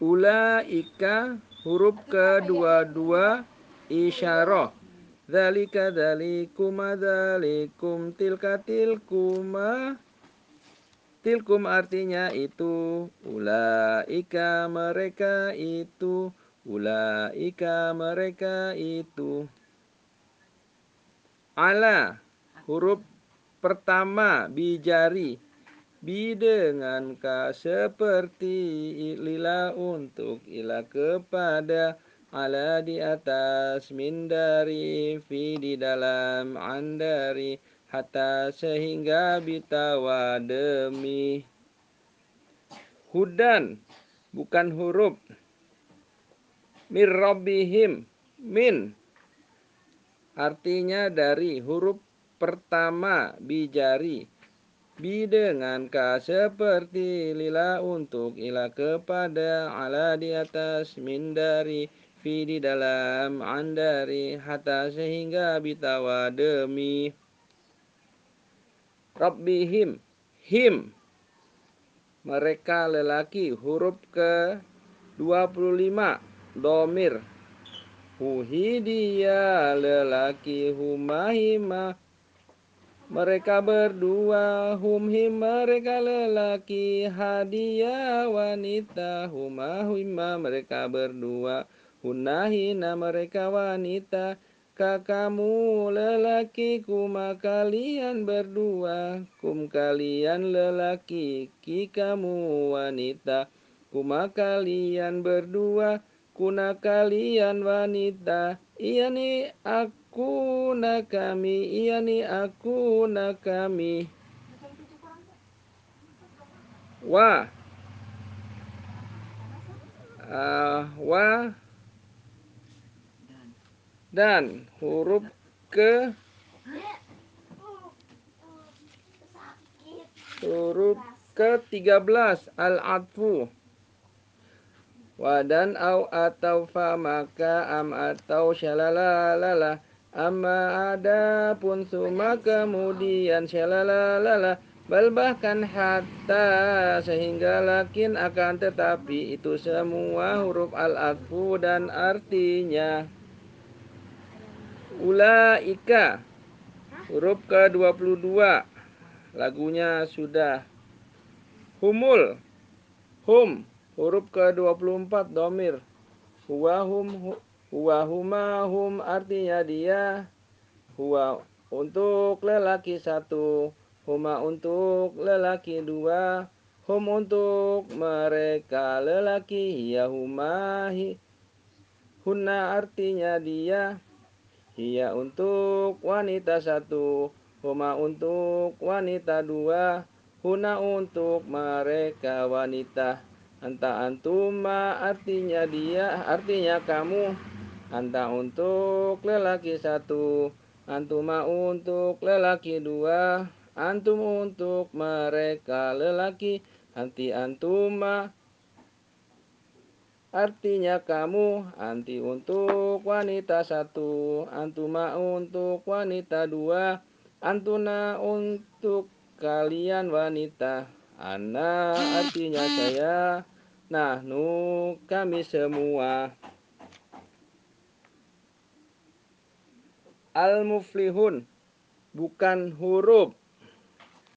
Ulaika huruf kedua-dua isyarah. Zalika zalikuma zalikum tilka tilkuma Tilkum artinya itu. Ulaika mereka itu. Ulaika mereka itu. Ala huruf pertama bijari bi dengan ka seperti lila untuk ila kepada ala di atas min dari fi di dalam andari hatta sehingga bitawa demi hudan bukan huruf. Mir min. Artinya dari huruf pertama bijari bi dengan ka seperti lila untuk ila kepada ala di atas min dari fi di dalam andari hatta sehingga bitawa demi. Rabbihim him mereka lelaki huruf ke 25 domir. Huhi dia lelaki humahima mereka berdua humhim mereka lelaki hadiah wanita humahima mereka berdua. Hunahina mereka wanita kakamu lelaki kuma kalian berdua. Kum kalian lelaki ki kamu wanita. Kuma kalian berdua kuna kalian wanita. Iya nih aku na kami iya nih aku na kami wa. Uh, wa. Dan huruf ke. Huruf ke-13 al-atfu. Wadan au atau fa maka am atau syalalalala Amma ada pun suma kemudian syalalalala Bal bahkan hatta sehingga lakin akan tetapi itu semua huruf al-atfu dan artinya Ulaika huruf ke-22 lagunya sudah Humul Hum Huruf ke-24 domir. Huwa hum huwa huma hum artinya dia. Huwa untuk lelaki satu. Huma untuk lelaki dua. Hum untuk mereka lelaki. Ya huma hi. Huna artinya dia. Hiya untuk wanita satu. Huma untuk wanita dua. Huna untuk mereka wanita. Anta antuma artinya dia, artinya kamu. Anta untuk lelaki satu, antuma untuk lelaki dua, antum untuk mereka lelaki, anti antuma artinya kamu, anti untuk wanita satu, antuma untuk wanita dua, antuna untuk kalian wanita. Ana artinya saya Nah, nu kami semua Al-muflihun bukan huruf